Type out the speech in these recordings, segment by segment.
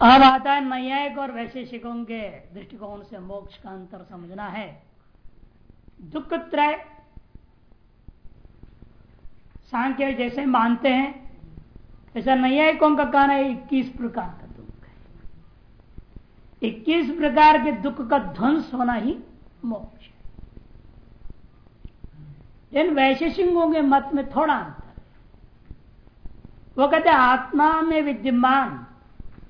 अब आता है न्यायिक और वैशेषिकों के दृष्टिकोण से मोक्ष का अंतर समझना है। दुख त्रय सांख्य जैसे मानते हैं, ऐसा न्यायिकों का कहना है, इक्कीस प्रकार का दुख है। इक्कीस प्रकार के दुख का ध्वंस होना ही मोक्ष है। लेकिन वैशेषिकों के मत में थोड़ा अंतर वो कहते आत्मा में विद्यमान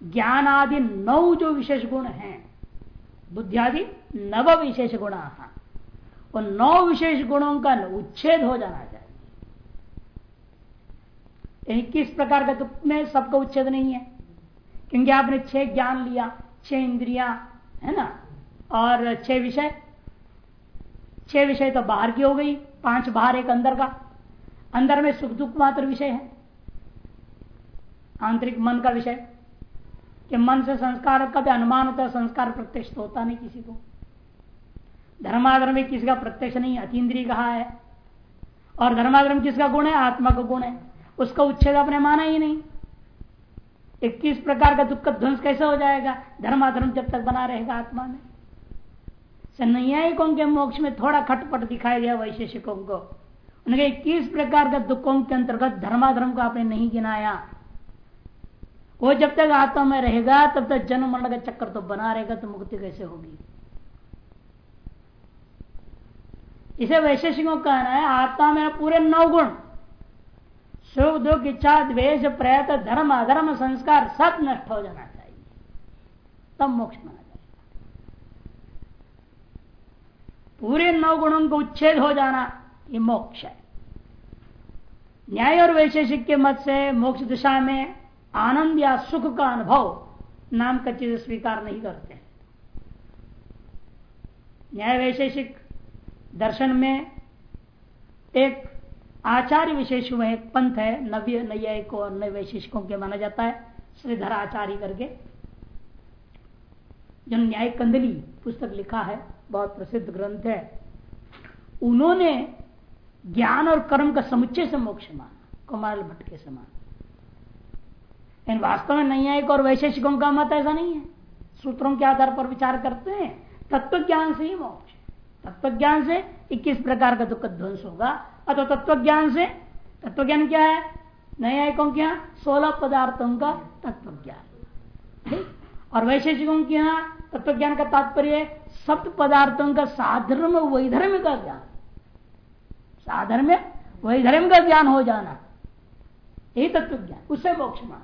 ज्ञान आदि नौ जो विशेष गुण हैं, बुद्धियादि नव विशेष गुण वो नौ विशेष गुणों का उच्छेद हो जाना चाहिए। किस प्रकार का दुख में सबका उच्छेद नहीं है? क्योंकि आपने छह ज्ञान लिया, छह इंद्रिया, है ना? और छह विषय छह विषय तो बाहर की हो गई, पाँच बाहर, एक अंदर का। अंदर में सुख दुख मात्र विषय है। आंतरिक मन का विषय कि मन से संस्कार का भी अनुमान होता है, संस्कार प्रत्यक्ष तो होता नहीं किसी को। धर्माधर्म किसी का प्रत्यक्ष नहीं, अतीन्द्रिय कहा है? और धर्माधर्म किसका गुण है? आत्मा का गुण है। उसका उच्छेद अपने माना ही नहीं। इक्कीस प्रकार का दुख का ध्वंस कैसे हो जाएगा? धर्माधर्म जब तक बना रहेगा आत्मा में। न्यायिकों के मोक्ष में थोड़ा खटपट दिखाया गया वैशेषिकों को। उनके इक्कीस प्रकार का दुखों के अंतर्गत धर्माधर्म को आपने नहीं गिनाया। वो जब तक आत्मा में रहेगा, तब तक जन्म मरण का चक्कर तो बना रहेगा तो मुक्ति कैसे होगी? इसे वैशेषिकों कहना है, आत्मा में पूरे नौ गुण, सुख, दुख, इच्छा, द्वेष प्रयत धर्म, अधर्म, संस्कार, सब नष्ट हो जाना चाहिए। तब मोक्ष माना जाएगा। पूरे नौ गुणों को उच्छेद हो जाना, ये मोक्ष है। न्याय और वैशेषिक के मत से मोक्ष दिशा में आनंद या सुख का अनुभव नाम का चीज़ स्वीकार नहीं करते न्याय वैशेषिक दर्शन में एक आचार्य विशेष में एक पंथ है, नव्य, नैयायिक और नव वैशेषिकों के माना जाता है, श्रीधर आचार्य करके। जो न्याय कंदली पुस्तक लिखा है, बहुत प्रसिद्ध ग्रंथ है। उन्होंने ज्ञान और कर्म का समुच्चय से मोक्ष माना, कुमार भट्ट के समान। लेकिन वास्तव में नैयायिक और वैशेषिकों का मत ऐसा नहीं है। सूत्रों के आधार पर विचार करते हैं। तत्व ज्ञान से ही मोक्ष तत्व ज्ञान से 21 प्रकार का दुख ध्वंस होगा। अथवा तत्व ज्ञान से तत्व ज्ञान क्या है? न्यायिकों के यहाँ सोलह पदार्थों का तत्व ज्ञान और वैशेषिकों के यहाँ तत्व ज्ञान का तात्पर्य सप्त पदार्थों का साधर्म, वैधर्म का ज्ञान। साधर्म, वैधर्म का ज्ञान हो जाना। यही तत्व ज्ञान उससे मोक्ष मान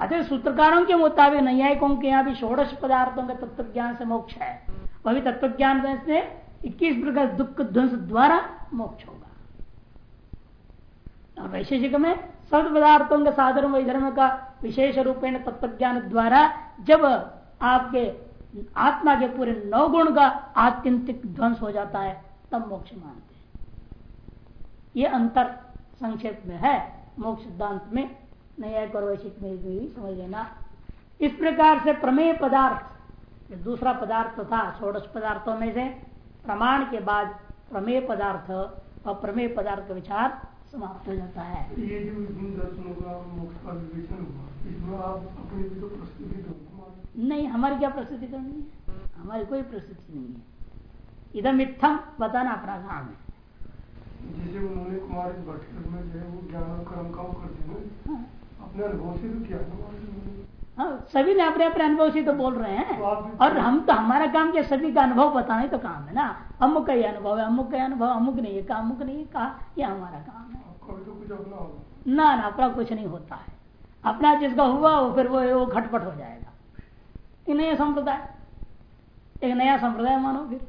अतः सूत्रकारों के मुताबिक न्यायिकों के यहाँ भी षोड़श पदार्थों का तत्व ज्ञान से मोक्ष है। वह तत्व ज्ञान से इक्कीस प्रकार दुख ध्वंस द्वारा मोक्ष होगा। और वैशेषिक में सब पदार्थों के साधन वैधर्म का विशेष रूपेण तत्व ज्ञान द्वारा जब आपके आत्मा के पूरे नौ गुण का आत्यंतिक ध्वंस हो जाता है, तब मोक्ष मानते हैं। ये अंतर संक्षेप में है, मोक्ष सिद्धांत में न्यायिक और वैशिक में भी समझ लेना। इस प्रकार से प्रमेय पदार्थ दूसरा पदार्थ था षोडश पदार्थों में से प्रमाण के बाद प्रमेय पदार्थ और प्रमेय पदार्थ का विचार समाप्त हो जाता है। ये जो तो नहीं हमारी क्या प्रस्तुति करनी है? हमारी कोई प्रस्तुति नहीं है। इधम इतम बताना अपना काम है। जैसे उन्होंने कुमार भट्ट में जो है वो ज्ञान कर्म काम करते हैं हाँ। अपने अनुभव से तो किया हाँ सभी ने अपने अपने अनुभव से तो बोल रहे हैं। तो और हम तो हमारा काम क्या सभी का अनुभव बताना तो काम है ना। अमुक का ये अनुभव है अमुक का अनुभव अमुक ने ये कहा अमुक ने ये कहा ये हमारा काम है। तो ना ना अपना कुछ नहीं होता है। अपना जिसका हुआ वो फिर वो वो घटपट हो जाएगा। ये नया संप्रदाय। एक नया संप्रदाय मानो फिर।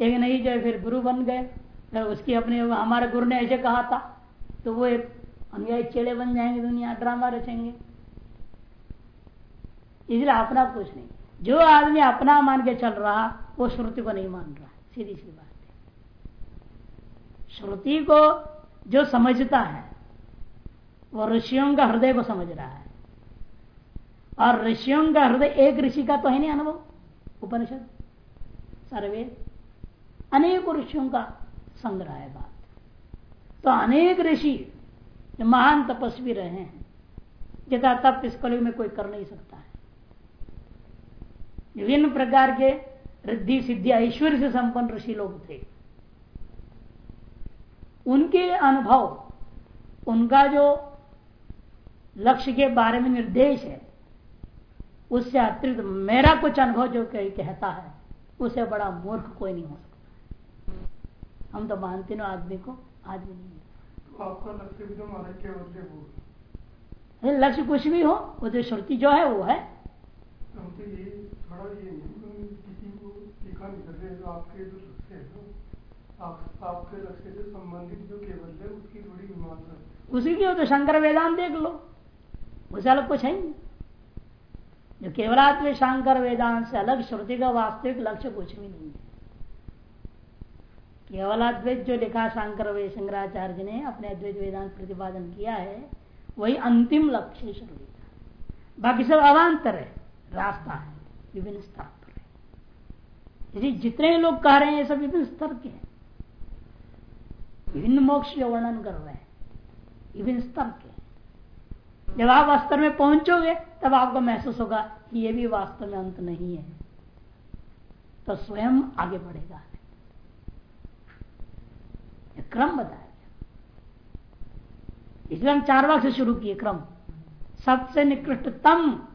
एक नई जो फिर गुरु बन गए। फिर उसकी अपने हमारे गुरु ने ऐसे कहा था तो वो एक अनुयायी चेड़े बन जाएँगे, दुनिया ड्रामा रचेंगे। इसलिए अपना कुछ नहीं। जो आदमी अपना मान के चल रहा, वो श्रुति को नहीं मान रहा। सीधी सी बात है। श्रुति को जो समझता है, वो ऋषियों का हृदय को समझ रहा है। और ऋषियों का हृदय एक ऋषि का तो है नहीं अनुभव, उपनिषद। सर्वे। अनेक ऋषियों का संग्रह है बात। तो अनेक ऋषि जो महान तपस्वी रहे हैं। जितना तप इस कलयुग में कोई कर नहीं सकता है। विभिन्न प्रकार के रिद्धि, सिद्धि, ऐश्वर्य से संपन्न ऋषि लोग थे। उनके अनुभव, उनका जो लक्ष्य के बारे में निर्देश है, उससे अतिरिक्त मेरा कुछ अनुभव जो कहता है, उसे बड़ा मूर्ख कोई नहीं हो सकता। हम तो मानते आदमी को आदमी नहीं आपका लक्ष्य भी तो हमारा केवल वो लक्ष्य कुछ भी हो वो जो श्रुति जो है वो है। तो ये थोड़ा ये किसी को लिखा नहीं कर रहे आपके जो लक्ष्य है आप, आपके लक्ष्य से संबंधित जो केवल है उसकी थोड़ी मीमांसा उसी की हो तो शंकर वेदांत देख लो। उसे अलग कुछ है नहीं। जो केवलात्म शंकर वेदांत से अलग श्रुति का वास्तविक लक्ष्य कुछ भी नहीं है। केवलाद्वैत जो लिखा शंकर शंकराचार्य ने अपने अद्वैत वेदांत प्रतिपादन किया है, वही अंतिम लक्ष्य श्रुति का बाकी सब अवान्तर है, रास्ता है, विभिन्न स्तर पर है। जितने लोग कह रहे हैं, ये सब विभिन्न स्तर के हैं। विभिन्न मोक्ष जो वर्णन कर रहे हैं, विभिन्न स्तर के जब आप स्तर में पहुंचोगे, तब आपको महसूस होगा कि ये भी वास्तव में अंत नहीं है। तो स्वयं आगे बढ़ेगा। क्रम बताया इसलिए हम चार वाक से शुरू किए, क्रम। सबसे निकृष्टतम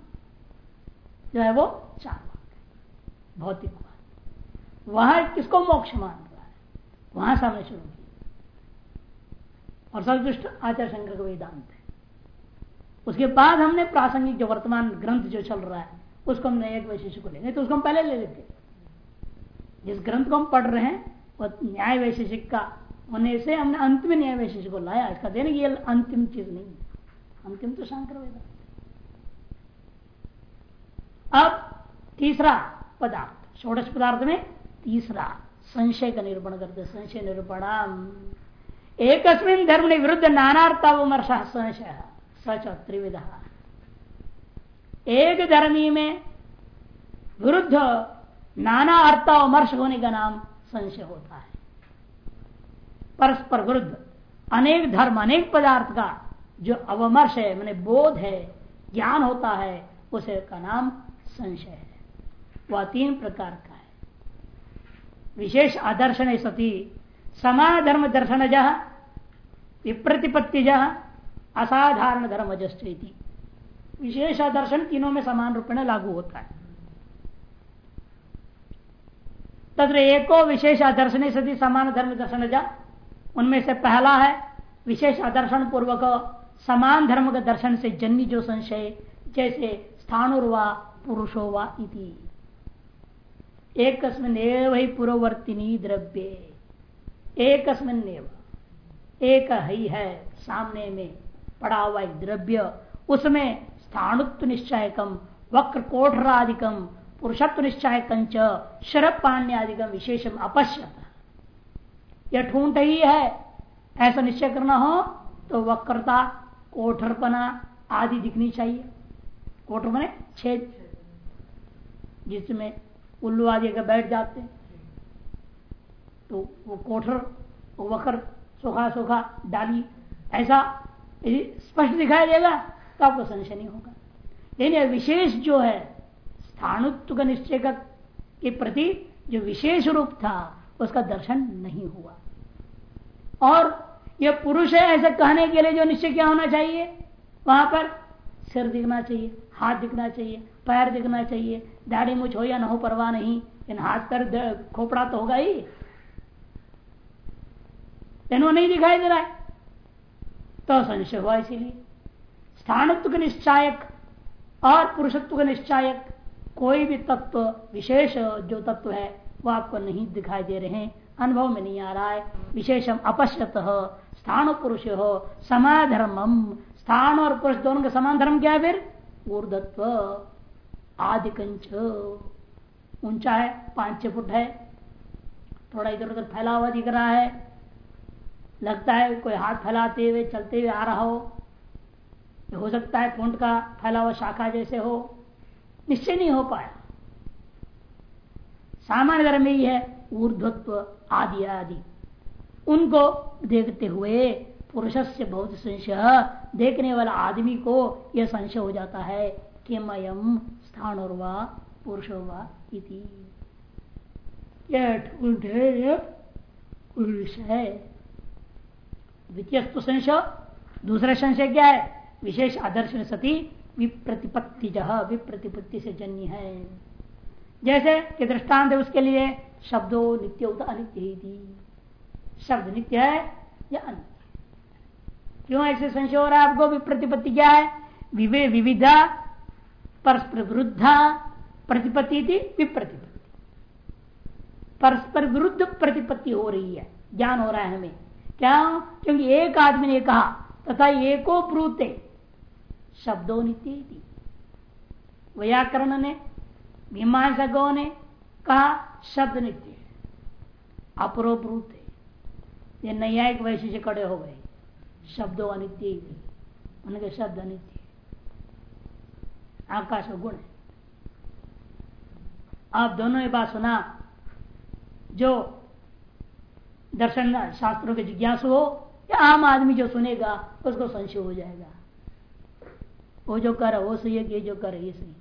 जो है वो चार वाक भौतिक वहाँ किसको मोक्ष मान रहा है? वहाँ से हमने शुरू किया। और सर्वदुष्ट आचार्य शंकर का वेदांत है। उसके बाद हमने प्रासंगिक जो वर्तमान ग्रंथ जो चल रहा है, उसको हम नए एक वैशिष्य को लेंगे। तो उसको हम पहले ले लेते जिस ग्रंथ को हम पढ़ रहे हैं वह न्याय वैशेषिक का होने से हमने अंतिम न्याय वैशेषिक को लाया, इसका देने की अंतिम चीज़ नहीं है। अंतिम तो शंकर अब तीसरा पदार्थ, षोडश पदार्थ में तीसरा संशय का निरूपण करते संशय निरूपण एक धर्म ने विरुद्ध नानार्था विमर्श संशय सच त्रिविधा। एक धर्मी में विरुद्ध नाना अर्थ अमर्श होने का नाम संशय होता है। परस्पर विरुद्ध। अनेक धर्म, अनेक पदार्थ का जो अवमर्श है, मैंने बोध है, ज्ञान होता है, उसे का नाम संशय है। वह तीन प्रकार का है। विशेष आदर्शन सती समान धर्म दर्शन जह विप्रतिपत्ति जह असाधारण धर्म जस्ती विशेष आदर्शन तीनों में समान रूप में लागू होता है। तथा एको विशेष आदर्शन सती समान धर्म दर्शन जा उनमें से पहला है विशेष आदर्शन पूर्वक समान धर्म के दर्शन से जन्य जो संशय, जैसे स्थानुर्वा पुरुषो वा इति। एक ही पूर्ववर्तिनी द्रव्य। एक एक ही है सामने में पड़ा हुआ एक द्रव्य। उसमें स्थानुत्व निश्चयकम वक्र कोठराधिकम पुरुषत्व निश्चयकं शरप पाण्यादिकम विशेषम अपश्यत। यह ठूंठ ही है। ऐसा निश्चय करना हो तो वक्रता, कोठरपना आदि दिखनी चाहिए। कोठर बने छेद। जिसमें उल्लू आदि का बैठ जाते तो वो कोठर वक्र सुखा सुखा डाली। ऐसा यदि स्पष्ट दिखाई देगा तो आपको संशय नहीं होगा। लेकिन विशेष जो है, स्थानुत्व का निश्चय के प्रति जो विशेष रूप था उसका दर्शन नहीं हुआ। और यह पुरुष है ऐसा कहने के लिए जो निश्चय क्या होना चाहिए? वहाँ पर सिर दिखना चाहिए, हाथ दिखना चाहिए, पैर दिखना चाहिए। दाढ़ी मुछ हो या ना हो, परवाह नहीं। इन हाथ पर खोपड़ा तो होगा ही। लेकिन नहीं दिखाई दे रहा है। तो संशय हुआ इसीलिए। स्थानत्व के निश्चायक और पुरुषत्व के निश्चायक कोई भी तत्व, विशेष जो तत्व है वो आपको नहीं दिखाई दे रहे हैं। अनुभव में नहीं आ रहा है। विशेषम अपश्यत स्थान पुरुष हो, समाधर्मम। स्थान और पुरुष दोनों का समान धर्म क्या है फिर? ऊर्धत्व आदिकंच। ऊँचा है, पाँच छह फुट है। थोड़ा इधर उधर फैला हुआ दिख रहा है। लगता है कोई हाथ फैलाते हुए, चलते हुए आ रहा हो। हो सकता है कुंड का फैला हुआ शाखा जैसे हो। निश्चय नहीं हो पाया। सामान्य धर्म यही है ऊर्धत्व आदि आदि। उनको देखते हुए पुरुष से बहुत संशय, देखने वाला आदमी को यह संशय हो जाता है कि मयम स्थान और वा पुरुष वा इति। पुरुष है द्वितीय संशय, दूसरा संशय क्या है? विशेष आदर्श सती विप्रतिपत्ति जह विप्रतिपत्ति से जन्य है। जैसे कि दृष्टांत है उसके लिए शब्दों नित्य उत अनित्य शब्द नित्य है या अनित्य? क्यों ऐसे संशय हो रहा है? आपको विप्रतिपत्ति क्या है? विवे विविधा, परस्पर विरुद्धा, प्रतिपत्ति थी विप्रतिपत्ति। परस्पर विरुद्ध प्रतिपत्ति हो रही है, ज्ञान हो रहा है हमें। क्या? क्योंकि एक आदमी ने कहा, तथा एको ब्रूते, शब्दों नित्य व्याकरण ने मीमांसकों ने कहा, शब्द नित्य है अपरोब्रूत है। ये न्यायिक वैशिष्य खड़े हो गए। शब्दों अनित्य ही उनके शब्द अनित्य आकाश गुण है। आप दोनों ये बात सुना, जो दर्शन शास्त्रों के जिज्ञासु हो, या आम आदमी जो सुनेगा, उसको संशय हो जाएगा। वो जो कर, वो सही है ये जो कर, ये सही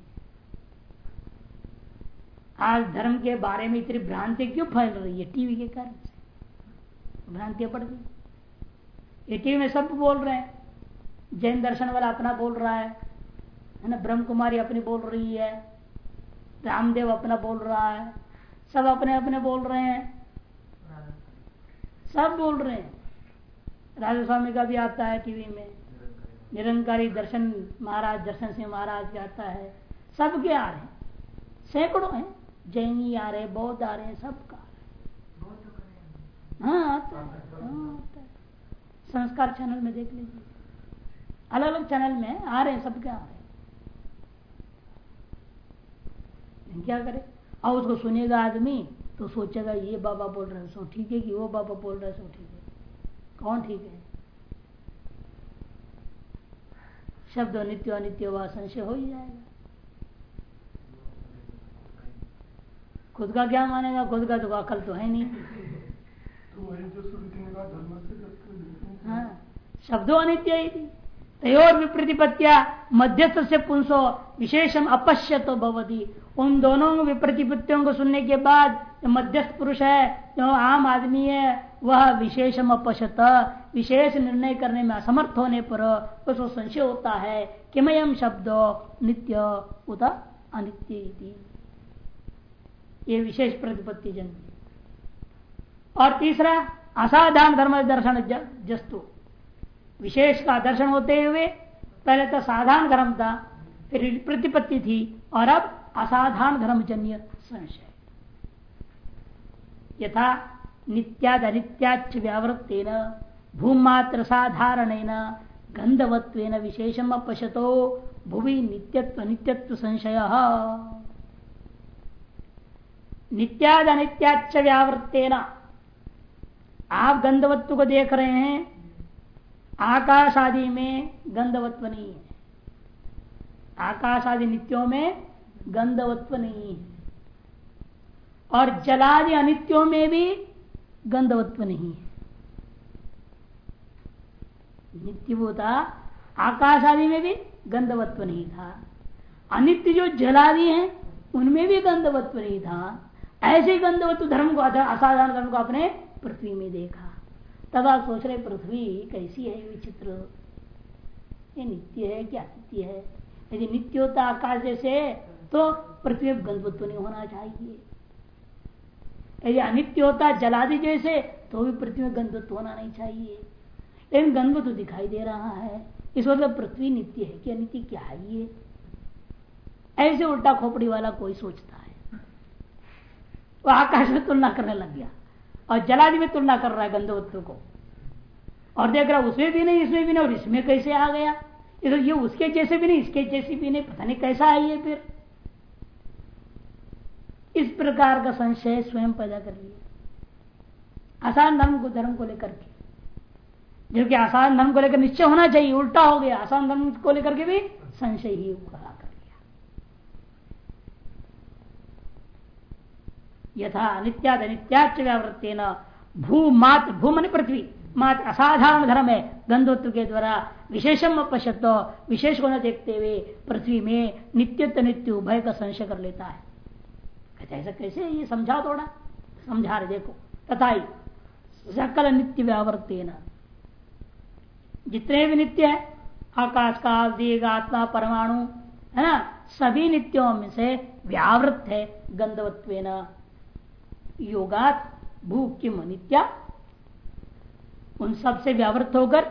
आज धर्म के बारे में इतनी भ्रांति क्यों फैल रही है? टीवी के कारण से। भ्रांतियाँ पड़ गई। ये टीवी में सब बोल रहे हैं। जैन दर्शन वाला अपना बोल रहा है। है ना? ब्रह्म कुमारी अपनी बोल रही है। रामदेव अपना बोल रहा है। सब अपने अपने बोल रहे हैं। सब बोल रहे हैं। राजा स्वामी का भी आता है टीवी में। निरंकारी दर्शन, महाराज, दर्शन सिंह महाराज का आता है। सबके आ रहे हैं। सैकड़ों हैं। जैनी आ रहे, बौद्ध आ रहे हैं सबका। हाँ आता है हाँ संस्कार चैनल में देख लीजिए। अलग अलग चैनल में आ रहे हैं, सबके आ रहे हैं। क्या करे? और उसको सुनेगा आदमी तो सोचेगा, ये बाबा बोल रहे सो ठीक है कि वो बाबा बोल रहे सो ठीक है। कौन ठीक है? शब्द नित्य अनित्य व संशय हो ही जाएगा। खुद का क्या मानेगा खुद का तो अकल तो है नहीं। तो हाँ शब्दों अनित्य तयोर विप्रतिपत्तिया मध्यस्थ से पुंसो विशेषम अपश्य तो भवती। उन दोनों विप्रतिपत्तियों को सुनने के बाद जो मध्यस्थ पुरुष है जो आम आदमी है वह विशेषम अपश्यत विशेष निर्णय करने में असमर्थ होने पर उसको संशय होता है किमयम शब्द नित्य उत अनित्य ये विशेष प्रतिपत्ति जन और तीसरा, असाधारण धर्म दर्शन जस्तु। विशेष का दर्शन होते हुए पहले तो साधारण धर्म था, फिर प्रतिपत्ति थी, और अब असाधारण धर्मजन्य संशय। यथा नित्याद अनित्याच व्यावृत्तेन, भूमात्र साधारण गंधवत्व विशेषम अपशतो, भुवि नित्यत्व नित्यत्व संशय। नित्याद अनित्याच व्यावृत्तेन। आप गंधवत्व को देख रहे हैं आकाश आदि में गंधवत्व नहीं है आकाश आदि नित्यों में गंधवत्व नहीं है और जलादि अनित्यों में भी गंधवत्व नहीं है नित्य वो था आकाश आदि में भी गंधवत्व नहीं था। अनित्य जो जलादि हैं, उनमें भी गंधवत्व नहीं था। ऐसे गंधवत्व धर्म को असाधारण धर्म को अपने पृथ्वी में देखा। तब आप सोच रहे पृथ्वी कैसी है, विचित्र। ये नित्य है क्या नित्य है? यदि नित्य होता आकाश जैसे तो पृथ्वी गंधवत्व नहीं होना चाहिए। यदि अनित्य होता जलादि जैसे तो भी पृथ्वी में गंधवत्व होना नहीं चाहिए। लेकिन गंधवत्व दिखाई दे रहा है। इस मतलब पृथ्वी नित्य है कि अनित्य क्या है ये? ऐसे उल्टा खोपड़ी वाला कोई सोचता है। वो आकाश में तुलना करने लग गया। और जलादि में तुलना कर रहा है गंधवत्व को। और देख रहा उसमें भी नहीं, इसमें भी नहीं, और इसमें कैसे आ गया? इधर ये उसके जैसे भी नहीं, इसके जैसे भी नहीं, पता नहीं कैसा है फिर। इस प्रकार का संशय स्वयं पैदा कर लिया। आसान धर्म को धर्म को लेकर के। जो कि आसान धर्म को लेकर निश्चय होना चाहिए, उल्टा हो गया। आसान धर्म को लेकर के भी संशय ही खड़ा कर लिया यथा नित्याद नित्याच व्यावृत्ते न भू मात्र भू मन पृथ्वी। मात्र असाधारण धर्म है गंधोत्व के द्वारा विशेषम पश्यत विशेष को न देखते हुए पृथ्वी में नित्यत्व नित्य उभय का संशय कर लेता है। कहते ऐसा कैसे ये समझा थोड़ा समझा रहे, देखो। तथा सकल नित्य व्यावृत्ति न जितने भी नित्य है, आकाश का दीर्घ आत्मा, परमाणु, है ना? सभी नित्यों में से व्यावृत है गंधवत्व योगात भू किम नित्या उन सबसे व्यावृत होकर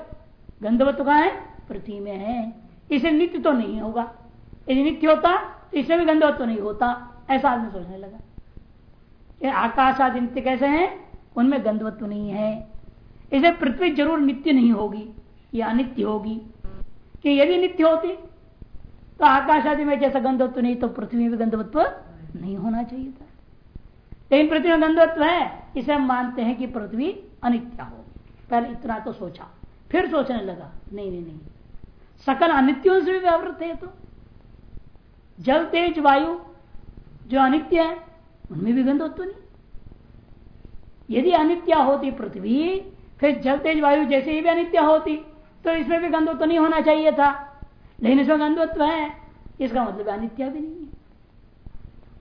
गंधवत्व कहा है? पृथ्वी में है। इसे नित्य तो नहीं होगा। यदि नित्य होता तो इसे भी गंधवत्व नहीं होता। ऐसा आदमी सोचने लगा। ये आकाश आदि नित्य कैसे हैं? उनमें गंधवत्व नहीं है। इसे पृथ्वी ज़रूर नित्य नहीं होगी। या अनित्य होगी। कि यदि नित्य होती तो आकाश आदि में जैसा गंधवत्व नहीं तो पृथ्वी में भी गंधवत्व नहीं होना चाहिए था। लेकिन पृथ्वी में गंधवत्व है। इसे हम मानते हैं कि पृथ्वी अनित्य होगी पहले इतना तो सोचा। फिर सोचने लगा, नहीं नहीं नहीं। सकल अनित्यों से भी व्यावृत है तो। जल, तेज, वायु जो अनित्य है, उनमें भी गंधवत्व नहीं। यदि अनित्य होती पृथ्वी, फिर जल, तेज, वायु जैसे ही भी अनित्य होती तो इसमें भी गंधवत्व नहीं होना चाहिए था। लेकिन इसमें गंधवत्व है, इसका मतलब अनित्य भी नहीं है।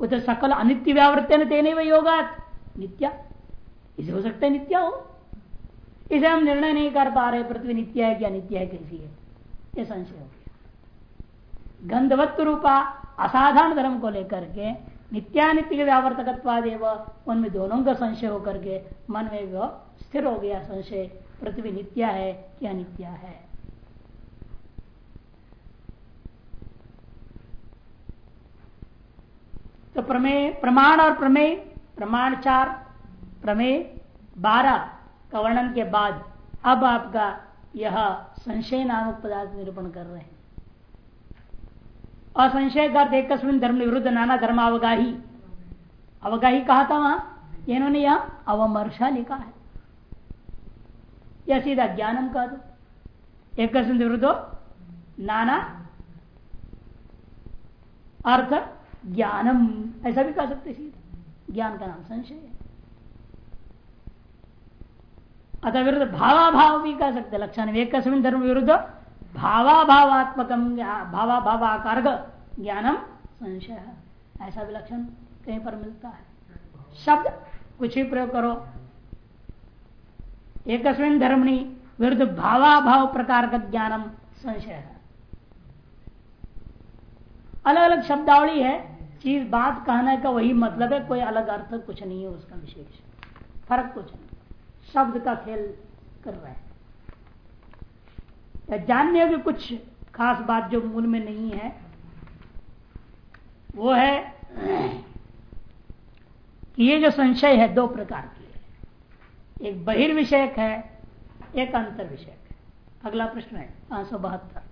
वो तो सकल अनित्य व्यावृत्य तेने वही होगा नित्या। इसे हो सकता है नित्या हो। इसे हम निर्णय नहीं कर पा रहे, पृथ्वी नित्य है क्या, नित्य है कैसी है? ये संशय हो गया। गंधवत्व रूपा असाधारण धर्म को लेकर के नित्यानित्य के व्यावर्तकत्वादेव, उनमें दोनों का संशय होकर के मन में वह स्थिर हो गया, संशय, पृथ्वी नित्या है क्या नित्या है? तो प्रमेय, प्रमाण और प्रमेय, प्रमाण चार, प्रमेय बारह का वर्णन के बाद अब आपका यह संशय नामक पदार्थ निरूपण कर रहे हैं। और संशय का देख धर्म विरुद्ध नाना धर्म अवगाही अवगाही कहा था वहाँ? इन्होंने यह अवमर्शा लिखा है। या सीधा ज्ञानम कह दो। एक विरुद्ध नाना अर्थ ज्ञानम। ऐसा भी कह सकते सीधा। ज्ञान का नाम संशय है। अतः विरुद्ध भावाभाव भी कह सकते लक्षण एक धर्म विरुद्ध भावाभावात्मक भावा भावाकार ज्ञानम संशय ऐसा भी लक्षण कहीं पर मिलता है। शब्द कुछ ही प्रयोग करो। एक धर्मणी विरुद्ध भावाभाव प्रकार का ज्ञानम संशय अलग अलग शब्दावली है। चीज़ बात कहने का वही मतलब है, कोई अलग अर्थ कुछ नहीं है उसका विशेष। फ़र्क कुछ नहीं। शब्द का खेल कर रहे हैं। या जानने की कुछ खास बात जो मूल में नहीं है, वो है कि ये जो संशय है दो प्रकार की है। एक बहिर्विषयक है, एक अंतर विषयक है। अगला प्रश्न है पाँच सौ बहत्तर।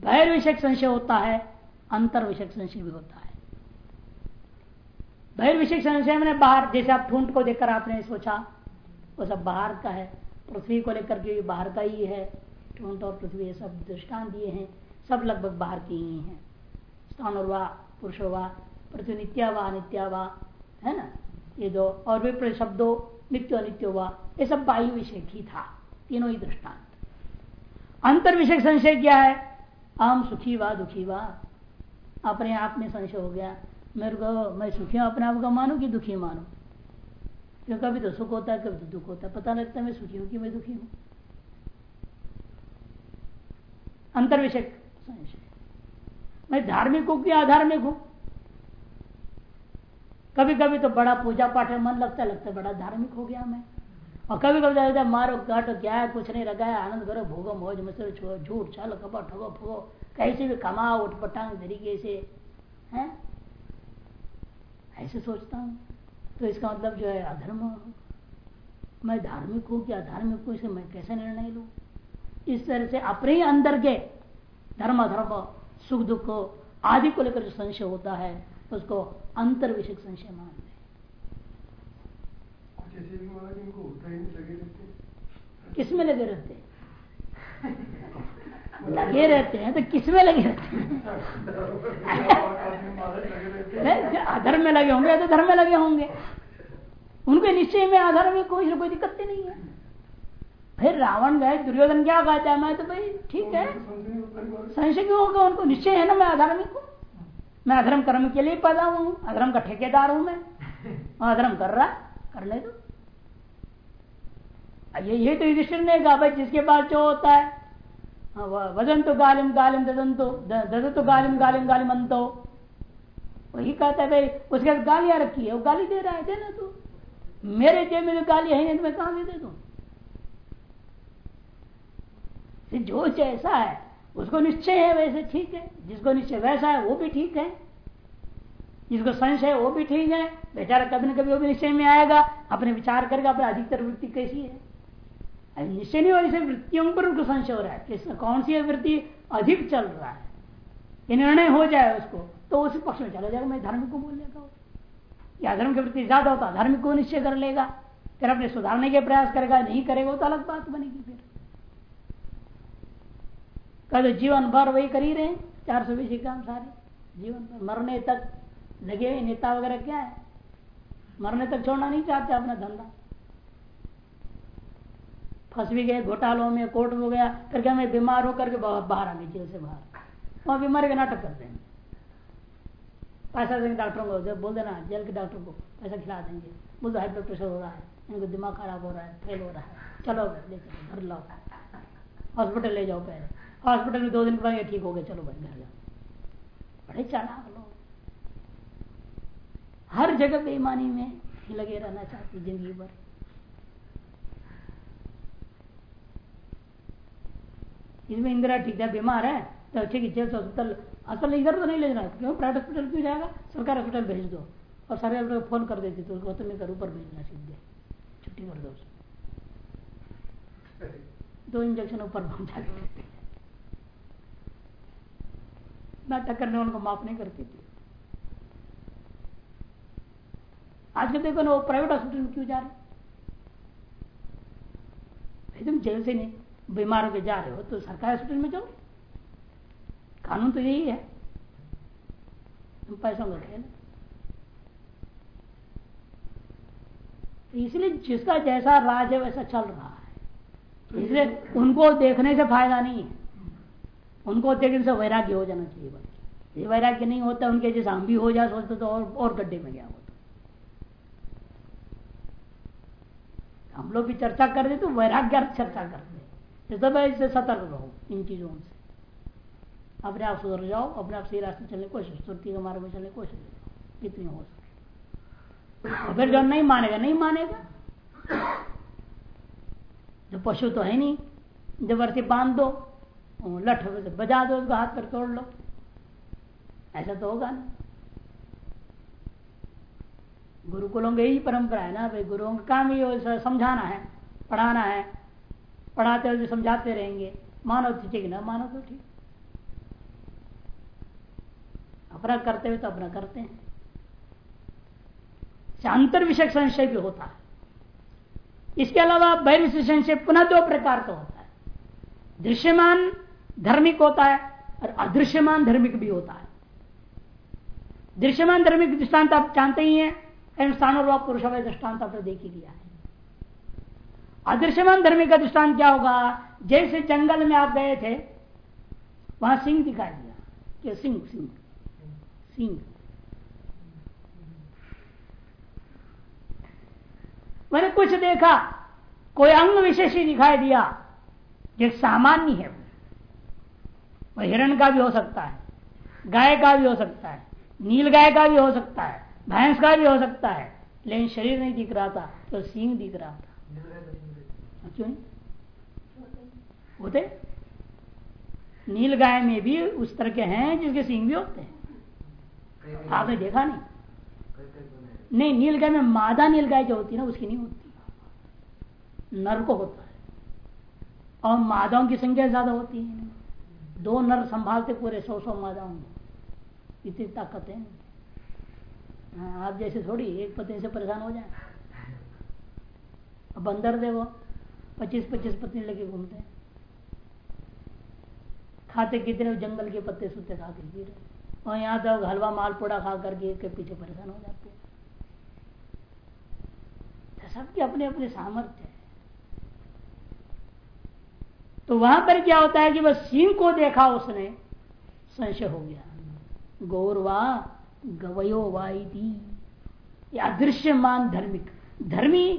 बहिर्विषयक संशय होता है अंतर विषयक संशय भी होता है। बहिर्विषयक संशय मैंने बाहर, जैसे आप ठूंठ को देखकर आपने सोचा, वो सब बाहर का है। पृथ्वी को लेकर के बाहर का ही है। ठूंठ और पृथ्वी सब दृष्टान दिए हैं। सब लगभग बाहर के ही हैं। स्थान और वाह, पुरुषो वाह पृथ्वी नित्या वा नित्या वा है ना? ये दो और भी शब्दों, नित्य अनित्य हुआ ये सब वायु विषय ही था। तीनों ही दृष्टांत। अंतर विषय संशय क्या है? आम सुखी वा दुखी वा अपने आप में संशय हो गया। मेरे को, मैं सुखी हूँ, अपने आप को मानू कि दुखी मानू? क्यों? कभी तो सुख होता है, कभी तो दुख होता है। पता लगता है मैं सुखी हूँ कि मैं दुखी हूँ। अंतर विषय संशय। मैं धार्मिक हूँ कि अधार्मिक हूँ? कभी कभी तो बड़ा पूजा पाठ में मन लगता है लगता है बड़ा धार्मिक हो गया मैं। और कभी कभी है, मारो काटो क्या है, कुछ नहीं रखा है, आनंद करो, भोगो, मौज मचलो छो झूठ, छल कपट ठगो, फगो, कैसे भी कमाओ, उठ पटांग, तरीके से, है? ऐसे सोचता हूँ। तो इसका मतलब जो है अधर्म। मैं धार्मिक हूँ कि अधार्मिक हूँ, इसे मैं कैसे निर्णय लू? इस तरह से अपने ही अंदर के धर्म, अधर्म, सुख, दुख आदि को लेकर जो संशय होता है, उसको अंतर विषय संशय मान ले किसमें लगे रहते लगे रहते हैं तो किसमें लगे रहते हैं? अधर्म में लगे होंगे तो धर्म में लगे होंगे। उनके निश्चय में अधर्म में कोई कोई दिक्कत नहीं है। फिर रावण गए, दुर्योधन क्या कहता है? मैं तो भाई ठीक है। संशय क्यों होगा उनको निश्चय है ना मैं अधर्मी हूँ? मैं अधर्म कर्म के लिए पैदा हूँ अधर्म का ठेकेदार हूँ मैं। अधर्म कर रहा कर ले दो ये ये तो युधिष्ठिर ने कहा भाई जिसके पास जो होता है। हाँ, वज़न तो गालिम गालिम ददंतो दद तो गालिम गालिम गालिम अंतो वही कहता है भाई उसके पास गालियाँ रखी है वो गाली दे रहा है देना तू। मेरे जेब में गाली है तो मैं कहाँ दे दू? जो जैसा है उसको निश्चय है वैसे ठीक है जिसको निश्चय वैसा है वो भी ठीक है। जिसको संशय है वो भी ठीक है। बेचारा कभी ना कभी वो भी निश्चय में आएगा अपने विचार करके अपने अधिकतर वृत्ति कैसी है? निश्चय नहीं हो रही वृत्तियों पर उनको संशय हो रहा है, कि कौन सी वृत्ति अधिक चल रहा है? ये निर्णय हो जाए उसको तो उसी पक्ष में चला जाएगा, मैं धार्मिक को बोल लेगा या धर्म की वृत्ति ज़्यादा होता धार्मिक को निश्चय कर लेगा, फिर अपने सुधारने के प्रयास करेगा, नहीं करेगा तो अलग बात बनेगी फिर। कल जीवन भर वही कर ही रहे चार सौ बीस काम सारे, जीवन भर मरने तक लगे, नेता वगैरह क्या है? मरने तक छोड़ना नहीं चाहते अपना धंधा। फंस भी गए, घोटालों में, कोर्ट हो गया, फिर क्या मैं बीमार होकर के बाहर आ गई, जेल से बाहर? वहाँ बीमारी का नाटक करते हैं पैसा देंगे डॉक्टरों को, जब बोल देना जेल के डॉक्टर को पैसा खिला देंगे। बोल हाई ब्लड प्रेशर हो रहा है, इनको दिमाग खराब हो रहा है, फेल हो रहा है। चलो ले चलो, घर लाओ। हॉस्पिटल ले जाओ पहले। हॉस्पिटल में दो दिन के बाद ठीक हो गए चलो भाई, घर जाओ बड़े चालाक लोग। हर जगह बेईमानी में लगे रहना चाहती ज़िंदगी भर। इसमें इंदिरा ठीक है, बीमार है तो ठीक है जेल से अस्पताल अस्पताल इधर तो नहीं ले जाना। क्यों? प्राइवेट हॉस्पिटल क्यों जाएगा? सरकारी हॉस्पिटल भेज दो। और सारे फ़ोन कर देती तो उसको तुम्हें कर, ऊपर भेजना सीधे। छुट्टी कर दो उसको दो इंजेक्शन ऊपर पहुँचा देते नाटक करने वालों को माफ़ नहीं करती थी। आजकल देखो ना, वो प्राइवेट हॉस्पिटल में क्यों जा रहे तुम जेल से नहीं बीमार होकर जा रहे हो तो सरकारी हॉस्पिटल में जाओ कानून तो यही है। तुम पैसा का खेल। तो इसलिए जिसका जैसा राज है वैसा चल रहा है। इसलिए उनको देखने से फ़ायदा नहीं है। उनको देखने से वैराग्य हो जाना चाहिए बल्कि ये वैराग्य नहीं होता उनके जैसे हम भी हो जाए सोचते तो और, और गड्ढे में गया होता। हम लोग भी चर्चा कर रहे तो वैराग्य चर्चा करते तो इससे सतर्क रहो इन चीज़ों से अपने आप सुधर जाओ अपने आप सही रास्ते चलने की कोशिश सुरती के मार्ग में चलने की कोशिश कितनी हो सके फिर जो नहीं मानेगा नहीं मानेगा जो पशु तो है नहीं जब जबरती बाँध दो लठ बजा दो उसको हाथ पर तोड़ लो ऐसा तो होगा ना गुरुकुलों की यही परंपरा है ना भाई गुरुओं का काम ही समझाना है पढ़ाना है पढ़ाते हुए समझाते रहेंगे, मानो तो ठीक ना मानो तो ठीक। अपना करते हुए तो अपना करते हैं। अंतर विषय संशय भी होता है। इसके अलावा बहिर्विषय संशय पुनः दो प्रकार का होता है। दृश्यमान धर्मिक होता है और अदृश्यमान धर्मिक भी होता है। दृश्यमान धर्मिक दृष्टांत आप जानते ही हैं स्थान और पुरुष दृष्टांत आपने देख ही लिया है। अदृश्यमान धार्मिक का दृष्टांत क्या होगा? जैसे जंगल में आप गए थे, वहाँ सिंह दिखाई दिया। सिंह सिंह सिंह। मैंने कुछ देखा, कोई अंग विशेष ही दिखाई दिया, जो सामान्य है। वह हिरण का भी हो सकता है, गाय का भी हो सकता है, नील गाय का भी हो सकता है, भैंस का भी हो सकता है, लेकिन शरीर नहीं दिख रहा था तो सिंह दिख रहा था। क्यों? होते नील गाय में भी उस तरह के हैं जिसके सिंह भी होते हैं। आपने देखा नहीं? नहीं नील गाय में मादा नील गाय जो होती है ना उसकी नहीं होती। नर को होता है। और मादाओं की संख्या ज़्यादा होती है। दो नर संभालते पूरे सौ सौ मादाओं को इतनी ताकत है। हाँ, आप जैसे थोड़ी एक पत्नी से परेशान हो जाए। बंदर दे वो पच्चीस पच्चीस पत्नी लेके घूमते हैं। खाते कितने जंगल के पत्ते सुते खा के रहे। और यहाँ तक हलवा मालपुड़ा खा करके एक के पीछे परेशान हो जाते हैं। तो सबके अपने अपने सामर्थ्य है। तो वहाँ पर क्या होता है कि वह सिंह को देखा उसने, संशय हो गया। गौरवा गवयो वाई अदृश्यमान धार्मिक। धर्मी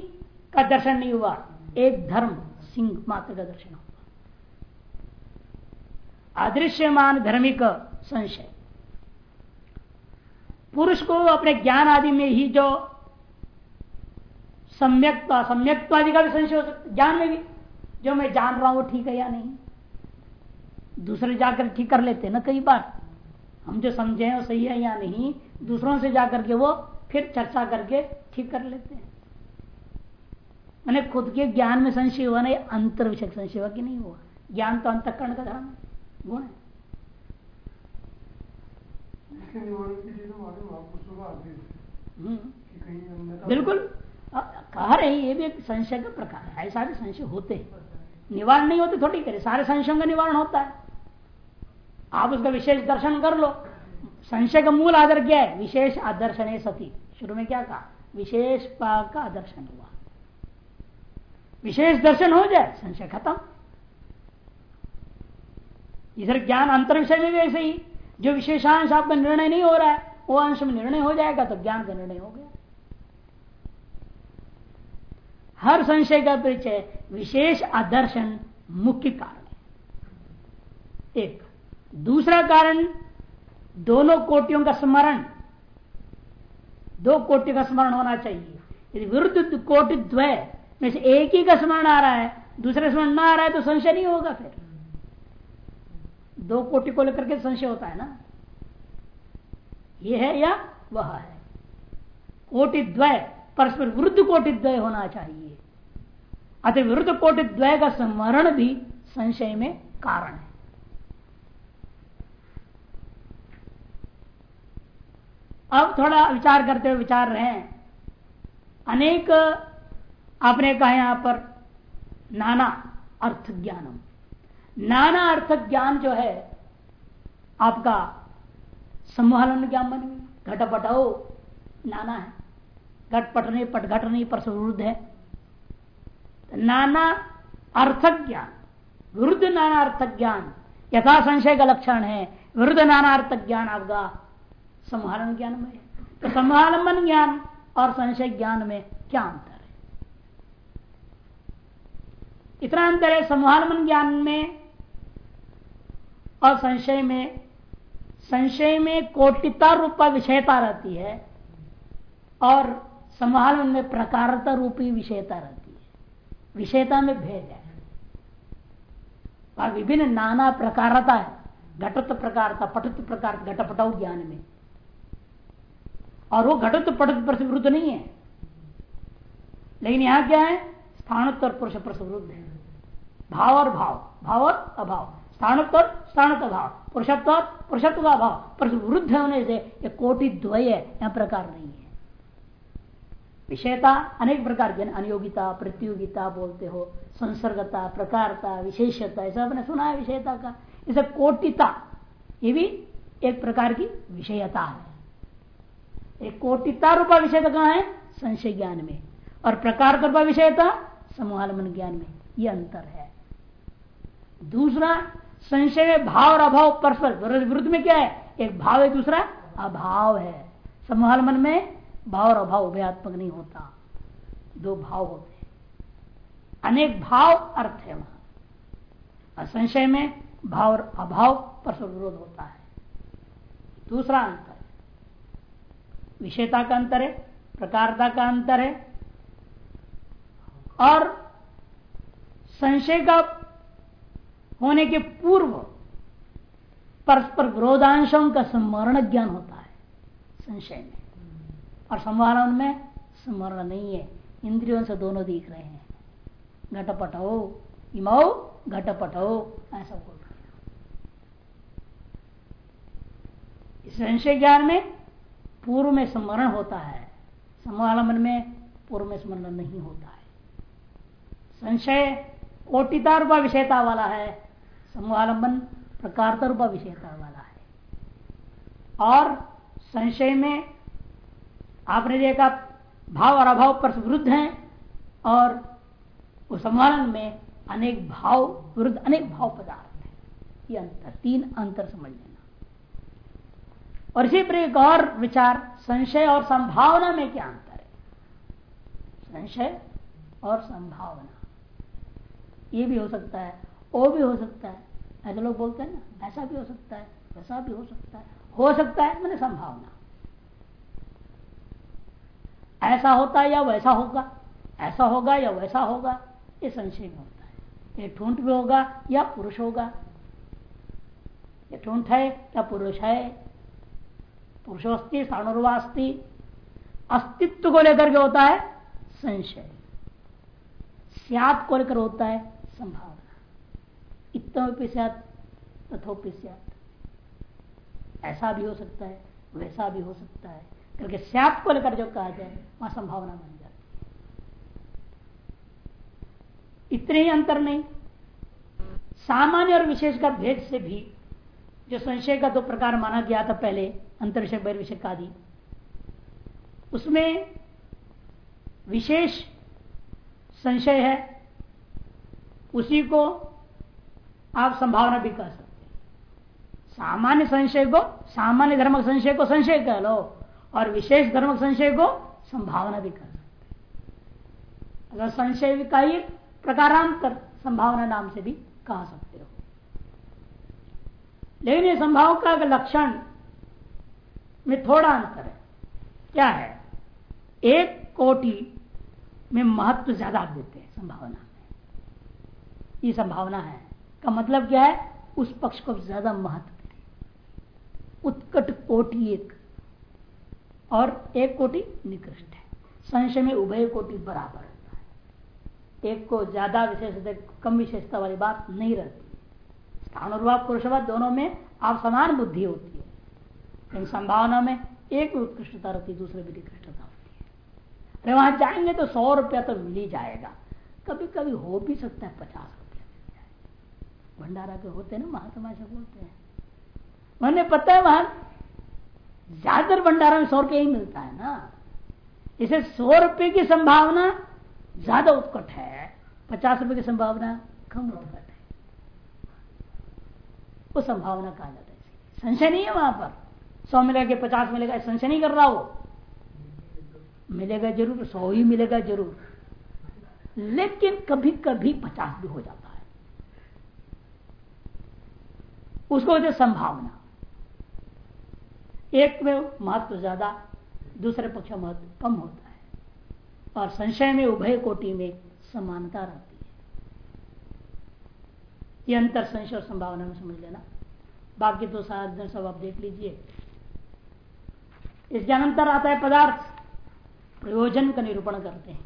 का दर्शन नहीं हुआ। एक धर्म, सिंह मात्र का दर्शन होगा अदृश्यमान धर्मिक संशय। पुरुष को अपने ज्ञान आदि में ही जो सम्यक सम्यक्वादि का भी संशय हो सकता ज्ञान में भी। जो मैं जान रहा हूँ वो ठीक है या नहीं? दूसरे जाकर ठीक कर लेते ना कई बार। हम जो समझे हैं वो सही है या नहीं, दूसरों से जाकर के वो फिर चर्चा करके ठीक कर लेते हैं। मैंने खुद के ज्ञान में संशय हुआ नहीं अंतर विषय संशय हुआ कि नहीं हुआ? ज्ञान तो अंतकरण का धर्म गुण है। हम्म। बिल्कुल। कह रहे, ये भी एक संशय का प्रकार है। भी संशय होते हैं। निवारण नहीं होते, थोड़ी करे। सारे संशयों का निवारण होता है। आप उसका विशेष दर्शन कर लो। संशय का मूल आदर क्या है? विशेष आदर्शन है सती। शुरू में क्या कहा? विशेष पाक का आदर्शन हुआ। विशेष दर्शन हो जाए, संशय खत्म। इधर ज्ञान अंतर विषय में भी ऐसे ही, जो विशेषांश आपका निर्णय नहीं हो रहा है, वो अंश में निर्णय हो जाएगा तो ज्ञान का निर्णय हो गया। हर संशय का परिचय, विशेष आदर्शन मुख्य कारण है। एक, दूसरा कारण, दोनों कोटियों का स्मरण। दो कोटि का स्मरण होना चाहिए। यदि विरुद्ध कोटि द्वय में से एक ही का स्मरण आ रहा है, दूसरे स्मरण ना आ रहा है तो संशय नहीं होगा फिर। दो कोटि को लेकर के संशय होता है ना। ये है या वह है। कोटि द्वय, परस्पर विरुद्ध कोटि द्वय होना चाहिए। अतः विरुद्ध कोटि द्वय का स्मरण भी संशय में कारण है। अब थोड़ा विचार करते हुए विचार रहे हैं। अनेक आपने कहा यहाँ पर नाना अर्थ ज्ञानम। नाना अर्थ ज्ञान जो है, आपका संभालन ज्ञान बन घटपट हो, नाना है। घटपट नहीं पट घट नहीं, पर विरुद्ध है। नाना अर्थ ज्ञान, विरुद्ध नाना अर्थ ज्ञान, यथा संशय का लक्षण है, विरुद्ध नाना अर्थ ज्ञान आपका संभालन ज्ञान में तो संभालंबन ज्ञान और संशय ज्ञान में क्या अंतर है इतना अंतर है संभालमन ज्ञान में और संशय में। संशय में कोटिता रूपा विषयता रहती है और संभालन में प्रकारता रूपी विषयता रहती है। विषयता में भेद है। और विभिन्न नाना प्रकारता है। घटत्व प्रकारता पटत्व प्रकार घटपटाऊ ज्ञान में। और वो घटत्व पटत्व पर नहीं है। लेकिन यहाँ क्या है? स्थानत्व और पुरुष पर है। भाव और भाव भाव और अभाव। स्थानोत्तर और स्थानत्व भाव पुरुषत्व पुरुषत्व का भाव पर होने से यह कोटि द्वय यह प्रकार नहीं है। विषयता अनेक प्रकार की अनियोगिता, प्रतियोगिता बोलते हो, संसर्गता, प्रकारता, विशेषता, ऐसा आपने सुना है विषयता का? इसे कोटिता, ये भी एक प्रकार की विषयता है। एक कोटिता रूपा विषयता कहा है? संशय ज्ञान में। और प्रकार रूपा विषयता समूहालमन ज्ञान में, ये अंतर है। दूसरा, संशय में भाव और अभाव परस्पर विरुद्ध में क्या है? एक भाव है, दूसरा अभाव है। समूहालमन में भाव और अभाव उभयात्मक नहीं होता। दो भाव होते अनेक भाव अर्थ है वहाँ। संशय में भाव और अभाव परस्पर विरोध होता है। दूसरा अंतर विषयता का अंतर है, प्रकारता का अंतर है और संशय का होने के पूर्व परस्पर विरोधांशों का स्मरण ज्ञान होता है संशय में। और संभालन में स्मरण नहीं है। इंद्रियों से दोनों दिख रहे हैं। घटपट हो इमो, घटपट हो ऐसा बोल रहे संशय ज्ञान में पूर्व में स्मरण होता है। समालंबन में पूर्व में स्मरण नहीं होता है। संशय कोटिता रूपा विषयता वाला है समूहालंबन प्रकारता रूपा विषयता वाला है। और संशय में आपने देखा भाव और अभाव पर विरुद्ध है, और उस संभालन में अनेक भाव विरुद्ध अनेक भाव पदार्थ है। ये अंतर, तीन अंतर समझ लेना। और इसी पर एक और विचार, संशय और संभावना में क्या अंतर है? संशय और संभावना। ये भी हो सकता है, वो भी हो सकता है। ऐसे लोग बोलते हैं ना ऐसा भी हो सकता है, वैसा भी हो सकता है। हो सकता है, मैंने संभावना। ऐसा होता है या वैसा होगा, ऐसा होगा या वैसा होगा, ये संशय में होता है। ये ठूंठ भी होगा या पुरुष होगा। ये ठूंठ है या पुरुष है। पुरुषोस्ती साणुर्वास्ती अस्तित्व को लेकर के होता है संशय। सियात को लेकर होता है संभावना इतोपि सियात तथोपि सियात ऐसा भी हो सकता है, वैसा भी हो सकता है। क्योंकि स्यात को लेकर जो कहा जाए, वहाँ संभावना बन जाती है। इतने ही अंतर नहीं। सामान्य और विशेष का भेद से भी जो संशय का दो प्रकार माना गया था पहले अंतर विषय बहिर्विषय का आदि, उसमें विशेष संशय है उसी को आप संभावना भी कह सकते सामान्य संशय को, सामान्य धर्म संशय को संशय कह लो, और विशेष धर्म संशय को संभावना भी कर सकते अगर संशय का ही प्रकारांतर संभावना नाम से भी कह सकते हो। लेकिन ये संभाव का लक्षण में थोड़ा अंतर है, क्या है? एक कोटि में महत्व ज़्यादा देते हैं संभावना। में ये संभावना है। का मतलब क्या है? उस पक्ष को ज़्यादा महत्व उत्कट कोटि एक और एक कोटि निकृष्ट है। संशय में उभय कोटि बराबर रहता है। एक को ज़्यादा विशेषता, कम विशेषता वाली बात नहीं रहती। स्थानुर्भाव पुरुषवाद दोनों में आप समान बुद्धि होती है। लेकिन संभावना में एक उत्कृष्टता रहती है, दूसरे भी निकृष्टता होती है। अरे वहाँ जाएँगे तो सौ रुपया तो मिल ही जाएगा। कभी कभी हो भी सकता है पचास भंडारा के होते ना, महात्मा से बोलते हैं। मैंने पता है वहाँ ज़्यादातर भंडारा में सौ रुपये ही मिलता है ना। इसे सौ रुपये की संभावना ज़्यादा उत्कट है। पचास रुपए की संभावना कम उत्कट है। वो संभावना कहा जाता है संशय नहीं है वहाँ पर। सौ मिलेगा कि पचास मिलेगा संशय नहीं कर रहा हो मिलेगा ज़रूर, सौ ही मिलेगा ज़रूर। लेकिन कभी कभी पचास भी हो जाता उसको संभावना। एक में महत्व ज़्यादा, दूसरे पक्ष में महत्व कम होता है। और संशय में उभय कोटि में समानता रहती है। ये अंतर संशय और संभावना में समझ लेना। बाकी तो साधन सब आप देख लीजिए। इसके अंतर आता है पदार्थ। प्रयोजन का निरूपण करते हैं।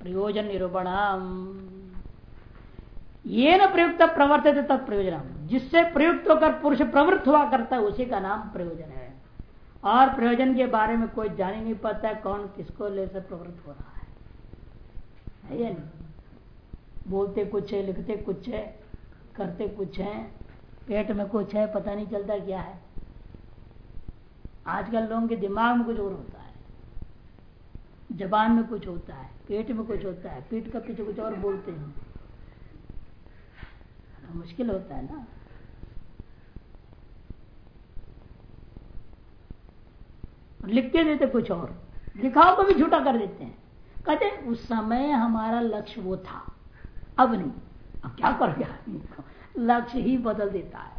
प्रयोजन निरूपण ये न प्रयुक्त प्रवर्तित तत्प्रयोजन जिससे प्रयुक्त होकर पुरुष प्रवृत्त हुआ करता है, उसी का नाम प्रयोजन है। और प्रयोजन के बारे में कोई जान ही नहीं पाता कौन किसको लेकर प्रवृत्त हो रहा है। है नहीं? बोलते कुछ है, लिखते कुछ है, करते कुछ है, पेट में कुछ है, पता नहीं चलता क्या है। आजकल लोगों के दिमाग में कुछ और होता है। जबान में कुछ होता है, पेट में कुछ होता है, पीठ का पीछे कुछ और बोलते हैं। मुश्किल होता है ना। लिखते देते कुछ और। लिखाओ को भी झूठा कर देते हैं। कहते उस समय हमारा लक्ष्य वो था। अब नहीं। अब क्या कर गया लक्ष्य ही बदल देता है।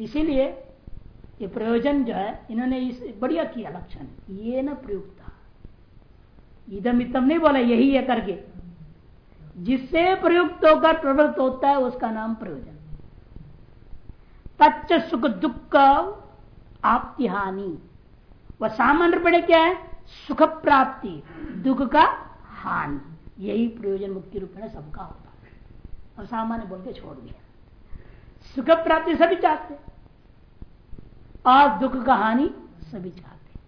इसीलिए ये प्रयोजन जो है, इन्होंने इस बढ़िया किया लक्षण। ये न प्रयुक्ता। इदम इतम नहीं बोला, यही है करके। जिससे प्रयुक्त होकर प्रवृत्त होता है, उसका नाम प्रयोजन। तच्च सुख दुख आपति हानि वह सामान्य पड़े क्या है? सुख प्राप्ति, दुख का हानि। यही प्रयोजन मुक्ति रूप में सबका होता है। और सामान्य बोल के छोड़ दिया। सुख प्राप्ति सभी चाहते और दुख का हानि सभी चाहते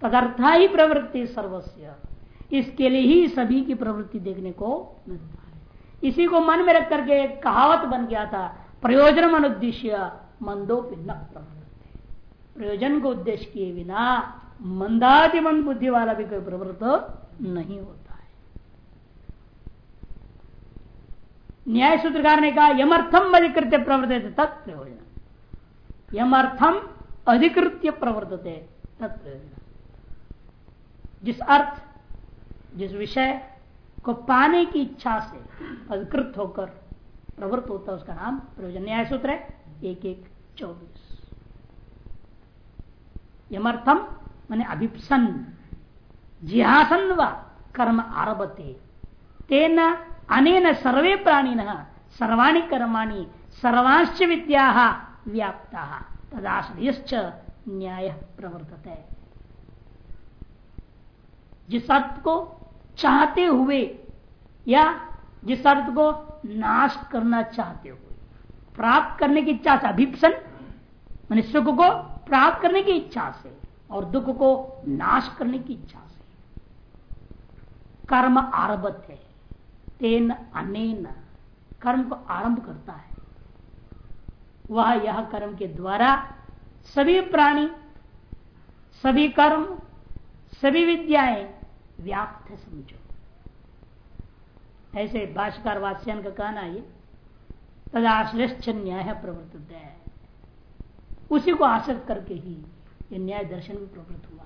तदर्था ही प्रवृत्ति सर्वस्व। इसके लिए ही सभी की प्रवृत्ति देखने को मिलता है। इसी को मन में रख करके एक कहावत बन गया था प्रयोजन अनुद्देश्य मंदो न प्रवृत्ति। प्रयोजन को उद्देश्य किए बिना मंदाति मंद बुद्धि वाला भी कोई प्रवृत्त नहीं होता है। न्याय सूत्रकार ने कहा, यमर्थम अधिकृत्य प्रवर्तित तत्प्रयोजन यमर्थम अधिकृत्य प्रवर्तते तत्प्रयोजन जिस अर्थ जिस विषय को पाने की इच्छा से अधिकृत होकर प्रवृत्त होता है, उसका नाम प्रयोजन न्याय सूत्र है, एक एक चौबीस। यमर्थम, मैंने अभिप्सन जिहासन व कर्म आरभते, तेन अनेन सर्वे प्राणी सर्वाणी कर्माणी, सर्वाश्च विद्या व्याप्ता, तदाश्रयश्च न्याय प्रवर्तते। जिस अर्थ को चाहते हुए या जिस अर्थ को नाश करना चाहते हुए। प्राप्त करने की इच्छा से अभिप्सन, मान सुख को प्राप्त करने की इच्छा से और दुख को नाश करने की इच्छा से। कर्म आरभत है। तेन अनेन। कर्म को आरंभ करता है। वह यह कर्म के द्वारा सभी प्राणी, सभी कर्म, सभी विद्याएँ व्याप्त है समझो। ऐसे भाष्कर वास्यन का कहना ये तदाश्रेष्ठ न्याय प्रवर्तित। है उसी को आश्रित करके ही ये न्याय दर्शन भी प्रवृत्त हुआ।